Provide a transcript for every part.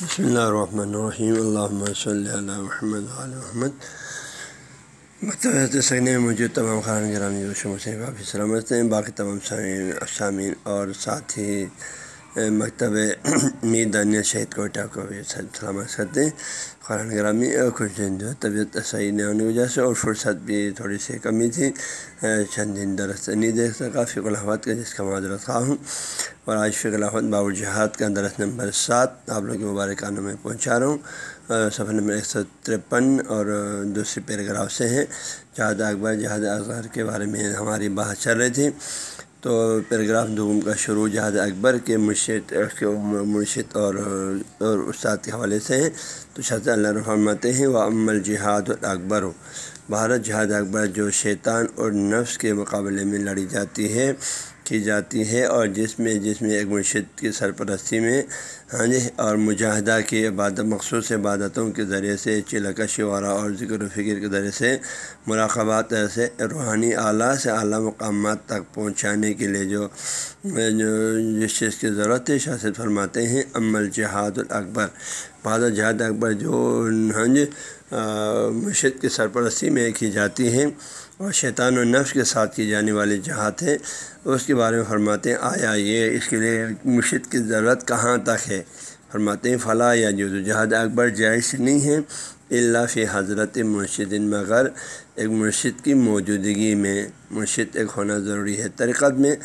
بسم اللہ الرحمن الرحیم اللہ صلی اللہ محمد علیہ محمد مکتبہ سکنے مجھے تمام خان گرامی سے کافی سلامت ہیں باقی تمام سامعین اور ساتھی مکتب میر دانیہ شہید کوئٹہ کو بھی سلامت کرتے ہیں خران گرامی اور کچھ دن جو طبیعت صحیح نہیں ہونے کی وجہ سے اور فرصت بھی تھوڑی سی کمی تھی چند دن درست نہیں دیکھ سکا فکر الحمد کا جس کا معذرت خواہ ہوں اور آج فکر الحمد بابر جہاد کا درس نمبر سات آپ لوگ کے مبارکانوں میں پہنچا رہا ہوں صفحہ نمبر ایک سو ترپن اور دوسری پیراگراف سے ہیں جہاد اکبر جہاد اظہر کے بارے میں ہماری بات چل رہی تھی تو پیراگراف دوم کا شروع جہاد اکبر کے مرشد مرشد اور اور استاد کے حوالے سے ہیں۔ تو شاہ اللہ رحمت ہیں وہ عمل جہاد اکبر ہو بھارت جہاد اکبر جو شیطان اور نفس کے مقابلے میں لڑی جاتی ہے، کی جاتی ہے اور جس میں جس میں ایک مرشد کی سرپرستی میں ہاں جی اور مجاہدہ کی عبادت، مخصوص عبادتوں کے ذریعے سے چلکا شعرا اور ذکر و فکر کے ذریعے سے، مراقبات سے، روحانی اعلیٰ سے اعلیٰ مقامات تک پہنچانے کے لیے جو جس چیز کی ضرورت ہے شاست فرماتے ہیں، عمل جہاد الاکبر۔ بہادر جہاد اکبر جو ہاں جی مرشد کی سرپرستی میں کی جاتی ہے اور شیطان و نفس کے ساتھ کی جانے والی جہاد ہے اس کے بارے میں فرماتے ہیں، آیا یہ اس کے لیے مرشد کی ضرورت کہاں تک ہے؟ فرماتے ہیں فلاح یا جو جہاد اکبر جائز نہیں ہے اللہ فی حضرت مرشد مگر ایک مرشد کی موجودگی میں، مرشد ایک ہونا ضروری ہے۔ ترقت میں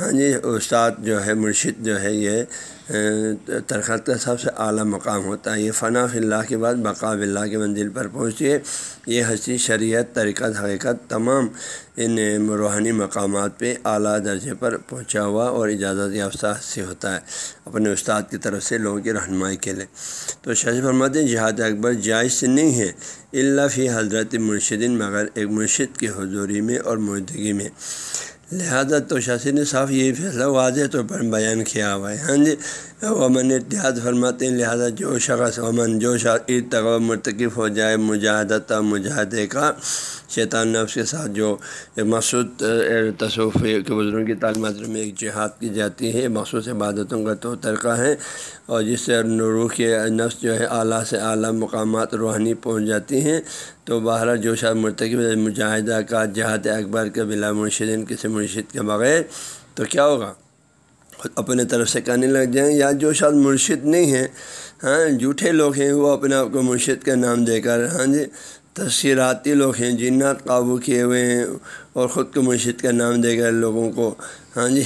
ہاں جی استاد جو ہے، مرشد جو ہے، یہ ترقت کا سب سے اعلیٰ مقام ہوتا ہے۔ یہ فنا فی اللہ کے بعد بقا اللہ کے منزل پر پہنچتی ہے۔ یہ حسی شریعت، طریقت، حقیقت تمام ان روحانی مقامات پہ اعلیٰ درجے پر پہنچا ہوا اور اجازت یافتہ سے ہوتا ہے۔ اپنے استاد کی طرف سے لوگوں کی رہنمائی کے لیے۔ تو شاہ جی فرماتے ہیں، جہاد اکبر جائز سے نہیں ہے۔ اللہ فی حضرت مرشدین مگر ایک مرشد کی حضوری میں اور موجودگی میں۔ لہٰذا تو شاسی نے صاف یہ فیصلہ واضح طور پر بیان کیا ہوا ہے۔ ہاں جی امن اتحاد فرماتے ہیں، لہٰذا جو شخص امن جو شخص ارتقا مرتکب ہو جائے، مجاہدت مجاہدے کا شیطان نفس کے ساتھ جو مخصوص تصوف کے بزرگوں کی تعلیمات میں ایک جہاد کی جاتی ہے، مخصوص عبادتوں کا تو طریقہ ہے، اور جس سے نروح کے نفس جو ہے، اعلیٰ سے اعلیٰ مقامات روحانی پہنچ جاتی ہیں۔ تو باہر جو شاید مرتکب مجاہدہ کا، جہاد اکبر کے بلا مرشدین، کسی مرشد کے بغیر، تو کیا ہوگا؟ خود اپنے طرف سے کرنے لگ جائیں، یا جو شاید مرشد نہیں ہیں ہاں جھوٹے لوگ ہیں، وہ اپنے آپ کو مرشد کا نام دے کر ہاں جی تصویراتی لوگ ہیں، جنات قابو کیے ہوئے ہیں، اور خود کو مرشد کا نام دے کر لوگوں کو ہاں جی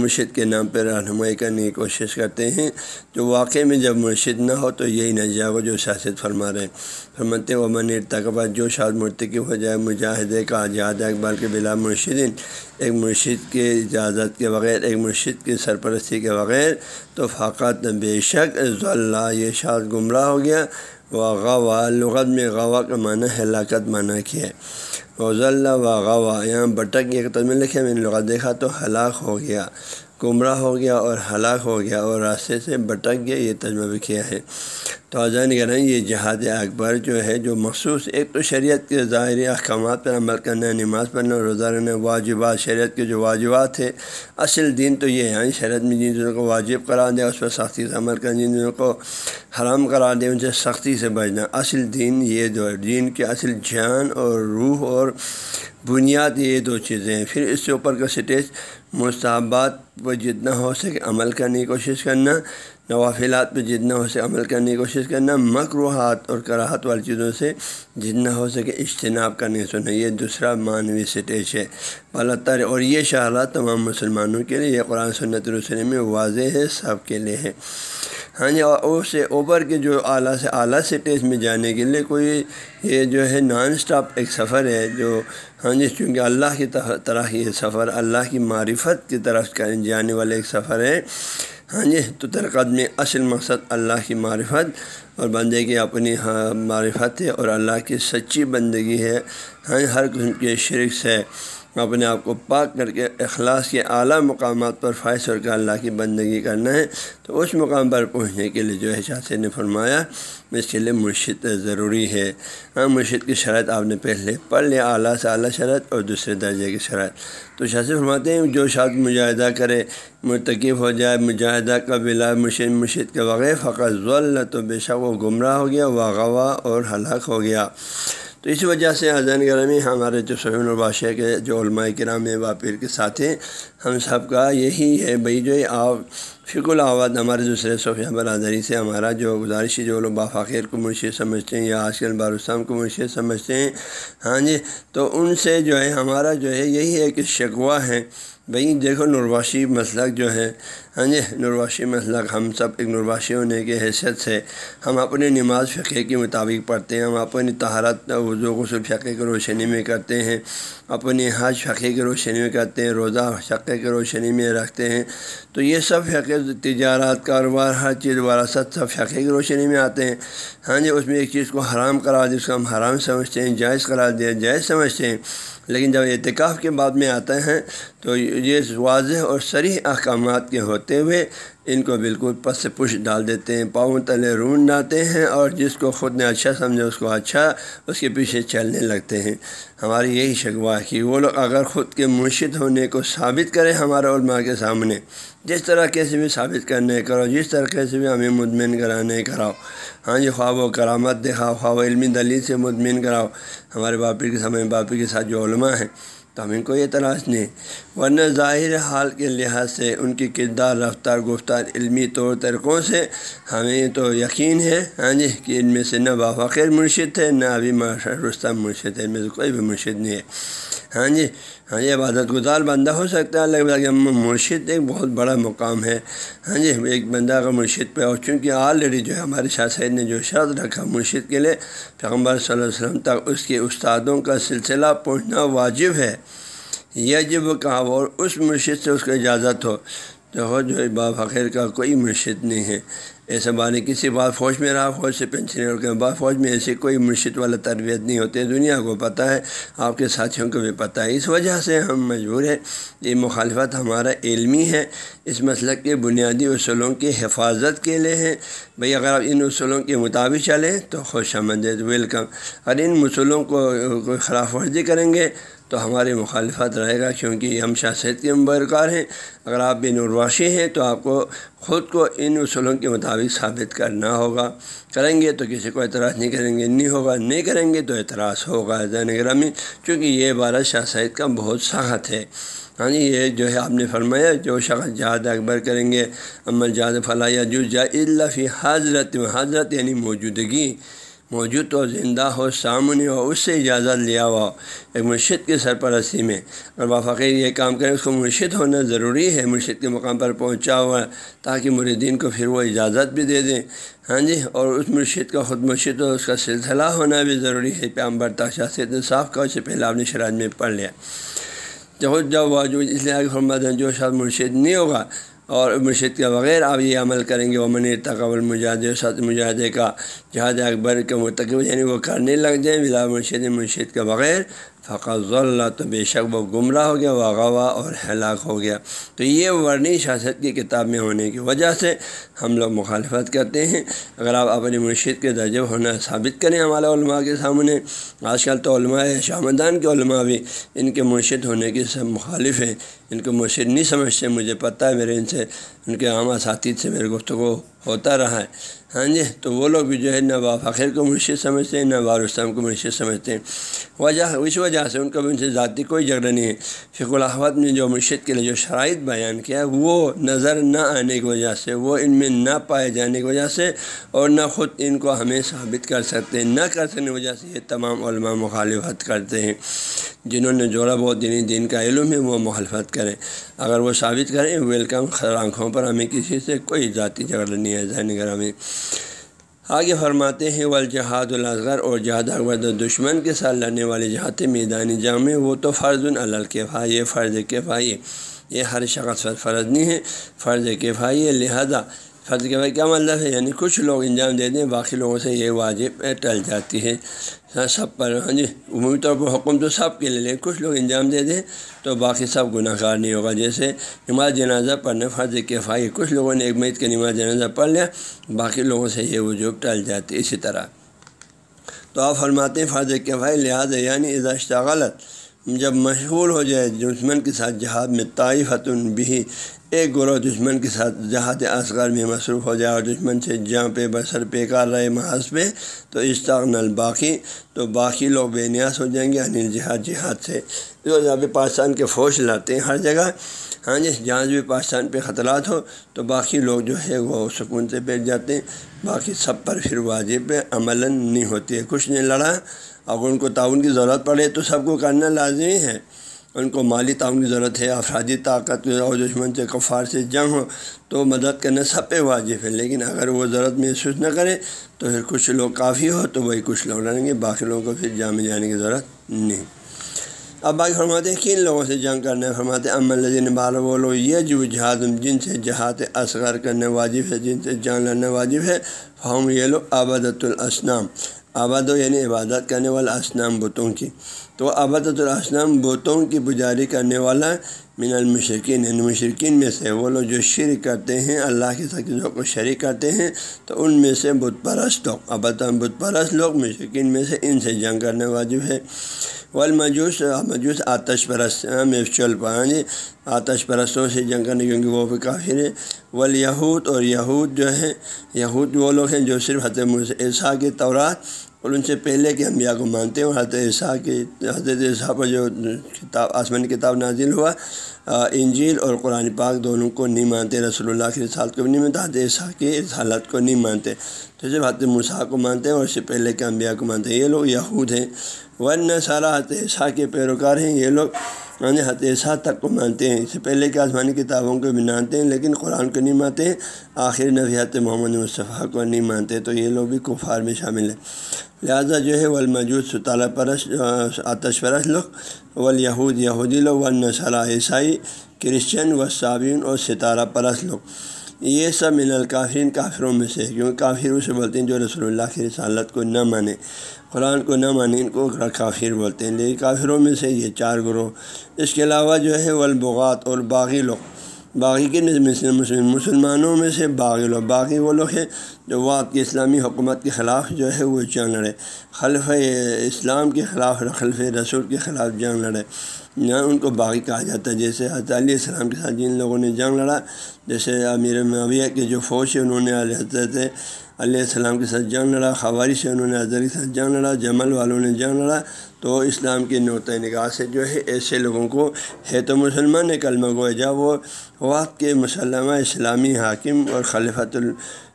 مرشد کے نام پہ رہنمائی کرنے کی کوشش کرتے ہیں۔ جو واقعی میں جب مرشد نہ ہو تو یہی نہ جائے جو شاست فرما رہے ہیں۔ فرماتے و من ارتقبہ جو شاد مرتکب ہو جائے مجاہدے کا جہاد اقبال کے بلا مرشدین ایک مرشد کے اجازت کے بغیر، ایک مرشد کی سرپرستی کے بغیر تو فقط بے شک ضلع یہ شاد گمراہ ہو گیا۔ و غوا لغت میں غوا کا معنی ہلاکت معنی کیا ہے۔ وزل اللہ و غوا یہاں بٹک ایک تجمہ لکھے میں نے لغت دیکھا تو ہلاک ہو گیا، گمراہ ہو گیا اور ہلاک ہو گیا اور راستے سے بٹک گیا، یہ تجمہ بھی کیا ہے۔ تو آزان کہہ رہے ہیں یہ جہاد اکبر جو ہے، جو مخصوص ایک تو شریعت کے ظاہری احکامات پر عمل کرنا نماز پڑھنا روزہ رہنا واجبات، شریعت کے جو واجبات ہے اصل دین تو یہ ہے شریعت میں جن چیزوں کو واجب قرار دیا، اس پر سختی سے عمل کرنا جن چیزوں کو حرام قرار دیا ان سے سختی سے بچنا۔ اصل دین یہ جو ہے۔ دین کے اصل جان اور روح اور بنیاد یہ دو چیزیں ہیں۔ پھر اس سے اوپر کا سٹیج مستحبات پہ جتنا ہو سکے عمل کرنے کی کوشش کرنا، نوافلات پہ جتنا ہو سکے عمل کرنے کی کوشش کرنا مقروحات اور کراہت والی چیزوں سے جتنا ہو سکے اجتناب کرنے سننا یہ دوسرا معنوی سٹیج ہے۔ بالتر اور یہ شہرات تمام مسلمانوں کے لیے، یہ قرآن، سنت رسول میں واضح ہے، سب کے لیے ہے۔ ہاں جی اور سے اوپر کے جو اعلیٰ سے، اعلیٰ سٹیج میں جانے کے لیے کوئی یہ جو ہے نان اسٹاپ ایک سفر ہے، جو ہاں جی چونکہ اللہ کی طرح یہ سفر، اللہ کی معرفت کی طرف جانے والے ایک سفر ہے۔ ہاں جی تو ترقت میں اصل مقصد اللہ کی معرفت، اور بندے کی اپنی ہاں معرفت ہے، اور اللہ کی سچی بندگی ہے۔ ہاں جی، ہر قسم کے شرک سے اپنے آپ کو پاک کر کے اخلاص کے اعلیٰ مقامات پر فائز کر اللہ کی بندگی کرنا ہے، تو اس مقام پر پہنچنے کے لیے جو ہے شاہ نے فرمایا، اس کے لیے مرشد ضروری ہے۔ ہاں مرشد کی شرط آپ نے پہلے پڑھ لیا، اعلیٰ سے اعلیٰ شرط اور دوسرے درجے کی شرط تو شاہ سے فرماتے ہیں، جو شاد مجاہدہ کرے، مرتکب ہو جائے، مجاہدہ کا بلا مرشد مرشد کے بغیر، فقط ضول تو بے شک وہ گمراہ ہو گیا واغوا اور ہلاک ہو گیا۔ تو اس وجہ سے حضین گرمی ہمارے جو سہین الباشہ کے جو علماء کرام واپیر کے ساتھ ہیں۔ ہم سب کا یہی ہے بھائی جو آپ فک الآباد ہمارے دوسرے صوفیہ برادری سے ہمارا جو گزارش جو لوگ بافاخیر کو مرشید سمجھتے ہیں یا آج کل بارسام کو مرشید سمجھتے ہیں۔ ہاں جی تو ان سے جو ہے، ہمارا جو ہے، یہی ایک شکوہ ہے۔ بھائی، دیکھو نرواشی مسلک جو ہے ہاں جی نرواشی مسلک ہم سب ایک نرواشی ہونے کی حیثیت سے ہم اپنے نماز فقے کے مطابق پڑھتے ہیں، ہم اپنی تہارت وضو، غسل فقے کی روشنی میں کرتے ہیں، اپنی حج فقے کی روشنی میں کرتے ہیں، روزہ فقے کی روشنی میں رکھتے ہیں۔ تو یہ سب فقے تجارت، کاروبار، ہر چیز وراثت سب فقے کی روشنی میں آتے ہیں۔ ہاں جی اس میں ایک چیز کو حرام کرا دیا اس کو ہم حرام سمجھتے ہیں، جائز کرا دیا، جائز سمجھتے ہیں۔ لیکن جب اعتکاف کے بعد میں آتے ہیں تو یہ واضح اور سریح احکامات کے ہوتے ہوئے ان کو بالکل پس سے پش ڈال دیتے ہیں۔ پاؤں تلے رون ڈالتے ہیں اور جس کو خود نے اچھا سمجھے اس کو اچھا اس کے پیچھے چلنے لگتے ہیں۔ ہماری یہی شگوا کہ وہ لوگ اگر خود کے مرشد ہونے کو ثابت کریں ہمارے علماء کے سامنے، جس طرح کیسے بھی ثابت کرنے کرو، جس طرح سے بھی ہمیں مدمن کرانے کراؤ۔ ہاں جی خواب و کرامت دکھاؤ خواب و علمی دلیل سے مدمن کراؤ۔ ہمارے باپی کے سامنے، باپی کے ساتھ جو علماء ہیں تو ہم ان کو یہ تلاش نہیں۔ ورنہ ظاہر حال کے لحاظ سے ان کی کردار، رفتار، گفتار علمی طور طریقوں سے ہمیں تو یقین ہے ہاں جی کہ ان میں سے نہ بافقیر مرشد ہے، نہ ابھی رستہ مرشد ہے، ان میں سے کوئی بھی مرشد نہیں ہے۔ ہاں جی ہاں جی عبادت گزار بندہ ہو سکتا ہے۔ اللہ مرشد ایک بہت بڑا مقام ہے۔ ہاں جی ایک بندہ کا مرشد پہ اور چونکہ آلریڈی جو ہے ہمارے شاہ سید نے جو شرط رکھا مرشد کے لیے، پیغمبر صلی اللہ علیہ وسلم تک اس کے استادوں کا سلسلہ پہنچنا واجب ہے۔ یہ جب کہا اور اس مرشد سے اس کو اجازت ہو۔ تو جو با فقیر کا کوئی مرشد نہیں ہے۔ ایسا بانی کسی بات فوج میں رہا، فوج سے پینشن اور کے بعد فوج میں ایسی کوئی مرشد والا تربیت نہیں ہوتی۔ دنیا کو پتہ ہے، آپ کے ساتھیوں کو بھی پتہ ہے۔ اس وجہ سے ہم مجبور ہیں۔ یہ مخالفت ہمارا علمی ہے۔ اس مسلک کے بنیادی اصولوں کی حفاظت کے لیے ہے بھئی اگر آپ ان اصولوں کے مطابق چلیں تو خوش آمدید۔ ویلکم اور ان اصولوں کو خلاف ورزی کریں گے۔ تو ہماری مخالفت رہے گا کیونکہ ہم شاست کے مبرکار ہیں۔ اگر آپ بے نرواشی ہیں تو آپ کو خود کو ان اصولوں کے مطابق ثابت کرنا ہوگا۔ کریں گے تو کسی کو اعتراض نہیں کریں گے، نہیں ہوگا، نہیں کریں گے تو اعتراض ہوگا۔ زین گرامی، چونکہ یہ عبارت شاہ سعید کا بہت سخت ہے۔ ہاں جی یہ جو ہے آپ نے فرمایا، جو شخص جہاد اکبر کریں گے عمل جہاد فلاح یا جو جا اللہ فی حضرت حضرت یعنی موجودگی۔ موجود و زندہ ہو، سامنے ہو، اس سے اجازت لیا ہوا ایک مرشد کی سرپرستی میں۔ اور فقیر یہ کام کرے، اس کو مرشد ہونا ضروری ہے۔ مرشد کے مقام پر پہنچا ہوا تاکہ مریدین کو پھر وہ اجازت بھی دے دیں ہاں جی اور اس مرشد کا خود مرشد ہو اس کا سلسلہ ہونا بھی ضروری ہے۔ پیامبر تاشا سے صاف کا اس سے پہلے آپ نے شراج میں پڑھ لیا۔ جب جب واجود اس لیے جو شاید مرشد نہیں ہوگا اور مرشد کے بغیر آپ یہ عمل کریں گے وہ منی تقبل مجاہدے سات مجاہدے کا جہاد اکبر کے مرتکب یعنی وہ کرنے لگ جائیں بلا مرشد مرشد کے بغیر فقط اللہ تو بے شک وہ گمراہ ہو گیا، وہ غوا اور ہلاک ہو گیا۔ تو یہ ورنی شاست کی کتاب میں ہونے کی وجہ سے ہم لوگ مخالفت کرتے ہیں۔ اگر آپ اپنی مرشد کے درجے ہونا ثابت کریں ہمارے علماء کے سامنے، آج کل تو علماء شامدان کے علماء بھی ان کے مرشد ہونے کی سب مخالف ہیں۔ ان کو مرشد نہیں سمجھتے، مجھے پتہ ہے میرے ان سے، ان کے عام اساتید سے میرے گفتگو ہوتا رہا ہے۔ ہاں جی تو وہ لوگ بھی جو ہے نہ با فخر کو مرشد سمجھتے ہیں نہ بارستم کو مرشد سمجھتے ہیں۔ وجہ، اس وجہ سے ان کو بھی ان سے ذاتی کوئی جھگڑا نہیں ہے۔ فک الحمد نے جو مرشد کے لیے جو شرائط بیان کیا، وہ نظر نہ آنے کی وجہ سے، وہ ان میں نہ پائے جانے کی وجہ سے اور نہ خود ان کو ہمیں ثابت کر سکتے ہیں نہ کر سکنے کی وجہ سے یہ تمام علماء مخالفت کرتے ہیں۔ جنہوں نے جوڑا بہت دینی دین کا علم ہے، وہ مخالفت کریں۔ اگر وہ ثابت کریں، ویلکم خر آنکھوں پر، ہمیں کسی سے کوئی ذاتی جھگڑا نہیں ہے، ذہنی گھر میں آگے فرماتے ہیں، والجہاد الاصغر اور جہاد اکبر دشمن کے ساتھ لڑنے والے جہاد میدانی جامع وہ تو فرض الکفائی فرض کفائی یہ ہر شخص پر فرض نہیں ہے، فرض کفائی لہذا فرض کے بھائی کیا مطلب ہے یعنی کچھ لوگ انجام دے دیں، باقی لوگوں سے یہ واجب ٹل جاتی ہے۔ ہاں، سب پر ہاں جی عمومی طور پر حکم تو سب کے لیے کچھ لوگ انجام دے دیں تو باقی سب گناہ گار نہیں ہوگا۔ جیسے نماز جنازہ پڑھنے، فرض کے کچھ لوگوں نے ایک میت کے نماز جنازہ پڑھ لیا، باقی لوگوں سے یہ وجوب ٹل جاتی اسی طرح تو آپ فرماتے ہیں فرض کے بھائی لہٰذا یعنی ازاشتہ غلط جب مشغول ہو جائے دشمن کے ساتھ جہاد میں طائفت بھی ایک گروہ دشمن کے ساتھ جہاد اصغر میں مصروف ہو جائے اور دشمن سے جہاں پہ بسر پہ کار رہے محاذ پہ تو استغن الباقی تو باقی لوگ بے نیاس ہو جائیں گے انل جہاد جہاد سے۔ جو جہاں پہ پاکستان کے فوج لاتے ہیں ہر جگہ ہاں جی جہاں بھی پاکستان پہ خطرات ہو، تو باقی لوگ جو ہے وہ سکون سے بیٹھ جاتے ہیں۔ باقی سب پر پھر واجب عمل نہیں ہوتی ہے، کچھ نہیں، لڑا۔ اگر ان کو تعاون کی ضرورت پڑے تو سب کو کرنا لازمی ہے۔ ان کو مالی تعاون کی ضرورت ہے، افرادی طاقت، اور دشمن سے کفار سے جنگ ہو تو مدد کرنا سب پہ واجب ہے۔ لیکن اگر وہ ضرورت محسوس نہ کرے تو پھر کچھ لوگ کافی ہو تو وہی کچھ لوگ لڑیں گے، باقی لوگوں کو پھر جامع جانے کی ضرورت نہیں۔ اب باقی فرماتے ہیں کن لوگوں سے جنگ کرنا فرماتے امن الدین بال وہ لوگ یہ جو جہاد، جن سے جہاد اصغر کرنے واجب ہے، جن سے جان لڑنا واجب ہے ہم یہ لوگ آبادت الاسلام آباد و یعنی عبادت کرنے والا اسنام بتوں کی۔ تو عبادت الاسلام بتوں کی پجاری کرنے والا من المشرقین یعنی مشرقین میں سے وہ لوگ جو شرک کرتے ہیں، اللہ کی سکیزوں کو شریک کرتے ہیں، تو ان میں سے بت پرست لوگ۔ ابت بت پرست لوگ مشرقین میں سے ان سے جنگ کرنے واجب ہے۔ والمجوس، مجوس آتش پرست ہاں، میں چل پائیں آتش پرستوں سے جنگ کرنے کیونکہ وہ بھی کافر ہے ولیہود اور یہود جو ہے یہود وہ لوگ ہیں جو صرف حضرت عیسیٰ کے طورات اور ان سے پہلے کے انبیاء کو مانتے ہیں اور حضرت عیسیٰ کی حضرت عیسیٰ پر جو کتاب آسمانی کتاب نازل ہوا انجیل اور قرآن پاک دونوں کو نہیں مانتے رسول اللہ کی رسالت کو بھی نہیں مانتے حضرت عیسیٰ کی رسالت کو نہیں مانتے تو صرف حضرت مسیح کو مانتے ہیں اور اس سے پہلے کے انبیاء کو مانتے ہیں یہ لوگ یہود ہیں ورنہ سارا حضرت عیسیٰ کے پیروکار ہیں یہ لوگ یعنی حتیثہ تک کو مانتے ہیں۔ اس سے پہلے کے آسمانی کتابوں کو بھی مانتے ہیں، لیکن قرآن کو نہیں مانتے ہیں آخر نبیات محمد مصطفیٰ کو نہیں مانتے۔ تو یہ لوگ بھی کفار میں شامل ہیں۔ لہٰذا جو ہے، والمجود، ستالہ پرس آتش پرس لوگ ولیہود یہودی لوگ ورنہ عیسائی، کرسچن و صابین اور ستارہ پرس لوگ۔ یہ سب من الکافرین کافروں میں سے کیونکہ کافر اسے بولتے ہیں، جو رسول اللہ کی رسالت کو نہ مانے قرآن کو نہ مانے ان کو کافر بولتے ہیں۔ لیکن کافروں میں سے یہ چار گروہ، اس کے علاوہ جو ہے والبغات اور باغی لوگ۔ باغی کے مسلمانوں میں سے باغی لوگ۔ باغی وہ لوگ ہیں جو وہ آپ کی اسلامی حکومت کے خلاف جو ہے وہ جنگ لڑے۔ خلف اسلام کے خلاف خلف رسول کے خلاف جنگ لڑے۔ نہ ان کو باغی کہا جاتا ہے۔ جیسے حضرت علیہ السلام کے ساتھ جن لوگوں نے جنگ لڑا، جیسے امیر معاویہ کے جو فوج ہے انہوں نے حضرت علیہ السلام کے ساتھ جنگ لڑا خواری سے انہوں نے حضرت کے ساتھ جنگ لڑا، جمل والوں نے جنگ لڑا، تو اسلام کی نوتۂ نگاہ سے جو ہے ایسے لوگوں کو ہے تو مسلمان کلمہ گوئے جب وہ وقت کے مسلمہ اسلامی حاکم اور خلیفۃ ال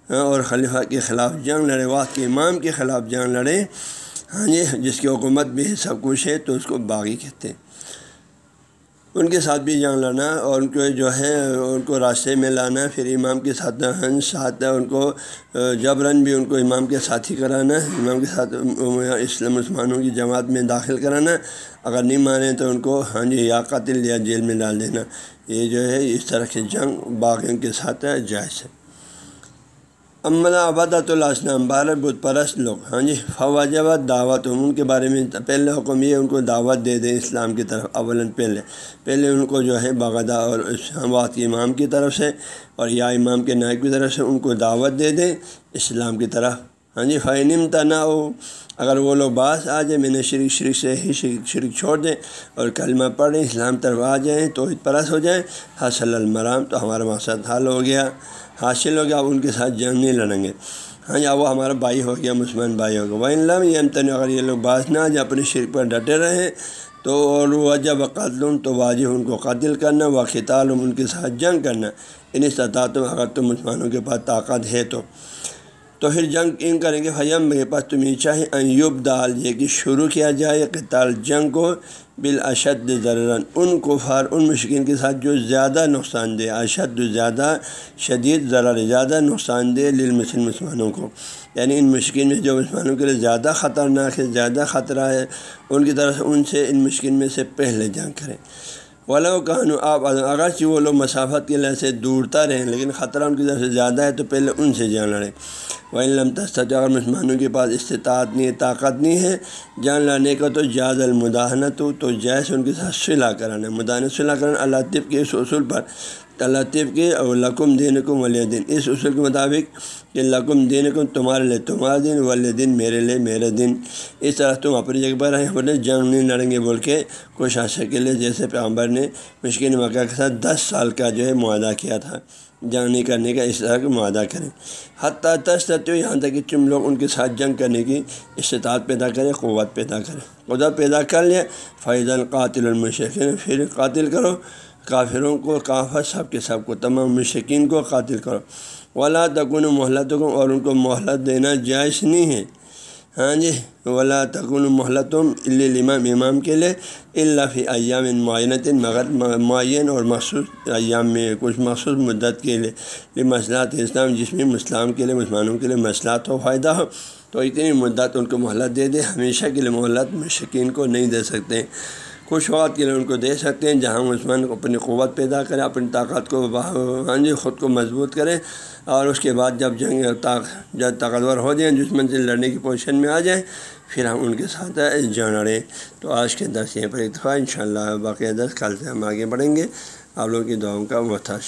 اور خلیفہ کے خلاف جنگ لڑے، وقت کے امام کے خلاف جنگ لڑے۔ ہاں جی جس کی حکومت بھی سب کچھ ہے، تو اس کو باغی کہتے ہیں۔ ان کے ساتھ بھی جنگ لانا اور ان کو جو ہے ان کو راستے میں لانا، پھر امام کے ساتھ ساتھ ان کو جبرن بھی ان کو امام کے ساتھی کرانا، امام کے ساتھ اسلام مسلمانوں کی جماعت میں داخل کرانا۔ اگر نہیں مانیں تو ان کو ہاں جی یا قاتل یا جیل میں ڈال دینا۔ یہ جو ہے اس طرح کی جنگ باغیوں کے ساتھ جائز ہے۔ امن آبادت الاسلام بارہ بت پرست لوگ ہاں جی فواجب دعوت ان کے بارے میں پہلے حکم یہ ان کو دعوت دے دیں اسلام کی طرف۔ اول پہلے پہلے ان کو جو ہے باغدہ اور اسلام کے امام کی طرف سے اور یا امام کے نائب کی طرف سے ان کو دعوت دے دیں اسلام کی طرف۔ ہاں جی فینم تنا ہو۔ اگر وہ لوگ باس آ جائیں، میں نے شرک شرک سے ہی شرک شرک چھوڑ دیں اور کلمہ پڑھیں، اسلام طرف آ جائیں تو پرس ہو جائیں، حاصل المرام تو ہمارا مقصد حل ہو گیا۔ حاصل ہو گیا آپ ان کے ساتھ جنگ نہیں لڑیں گے۔ ہاں جی وہ ہمارا بھائی ہو گیا، مسلمان بھائی ہو گیا۔ وہ علم یہ امتن اگر یہ لوگ باز نہ جب اپنے شرک پر ڈٹے رہیں، تو اور وہ جب قتل تو واجب ان کو قاتل کرنا و خطال ان کے ساتھ جنگ کرنا۔ ان سطح اگر تو مسلمانوں کے پاس طاقت ہے تو۔ تو پھر جنگ ان کریں گے؟ حیم میرے پاس تمہیں چاہے ایوب ڈال یہ کہ شروع کیا جائے، قتال جنگ کو بالاشد ضرر ان کفار، ان مشکین کے ساتھ جو زیادہ نقصان دہ، اشد زیادہ شدید ضرر، زیادہ نقصان دہ للمسلم مسلمانوں کو۔ یعنی ان مشکل میں جو مسلمانوں کے لیے زیادہ خطرناک ہے، زیادہ خطرہ ہے، ان کی طرف ان سے، ان مشکل میں سے پہلے جنگ کریں۔ ولو کہانو آپ اگرچہ وہ لوگ مسافت کے لحاظ سے دوڑتا رہیں، لیکن خطرہ ان کی طرف سے زیادہ ہے تو پہلے ان سے جان لڑیں۔ وہ علم تستہ اگر مسلمانوں کے پاس استطاعت نہیں ہے، طاقت نہیں ہے، جان لانے کا تو جاز المداحنت ہو تو جیسے ان کے ساتھ صلاح کرانا مداحنت صلاح کرانا، اللہ طب کے اس اصول پر طیب کے اور لقم دین کو ولی دن اس اصول کے مطابق کہ لقم دین کو تمہارے لیے تمہارا دن ولی دن میرے لیے میرے دن اس طرح تم اپنی جگہ پر رہیں بولے جنگ نہیں لڑیں گے بول کے کچھ کے لیے، جیسے پیغمبر نے مشکل مکہ کے ساتھ دس سال کا جو ہے معاہدہ کیا تھا۔ جنگ نہیں کرنے کا اس طرح کا معاہدہ کریں۔ حتیٰ تش ہو یہاں تک کہ تم لوگ ان کے ساتھ جنگ کرنے کی استطاعت پیدا کریں، قوت پیدا کریں۔ قدرت پیدا کر لیں۔ فیض القاتل المشقین پھر قاتل کرو۔ کافروں کو، کافر سب کے سب کو، تمام مشکین کو قاتل کرو۔ ولا تکن محلت کو اور ان کو مہلت دینا جائز نہیں ہے۔ ہاں جی ولا تکن محلتم الامام، امام کے لیے اللہ فی ایام معینت، مگر معین اور مخصوص ایام میں کچھ مخصوص مدت کے لیے مسئلات اسلام، جس میں مسلم کے لیے، مسلمانوں کے لیے مسئلات ہو فائدہ ہو تو اتنی مدت ان کو مہلت دے دے ہمیشہ کے لیے مہلت مشکین کو نہیں دے سکتے۔ کچھ وقت کے لیے ان کو دے سکتے ہیں، جہاں عثمان کو اپنی قوت پیدا کریں اپنی طاقت کو ہاں جی خود کو مضبوط کریں اور اس کے بعد جب جنگ جب طاقتور ہو جائیں، دشمن سے لڑنے کی پوزیشن میں آ جائیں، پھر ہم ان کے ساتھ جڑیں لڑیں۔ تو آج کے درس یہیں پر اتفاق ان شاء اللہ باقی درس کل سے ہم آگے بڑھیں گے۔ آپ لوگوں کی دعاؤں کا محتاج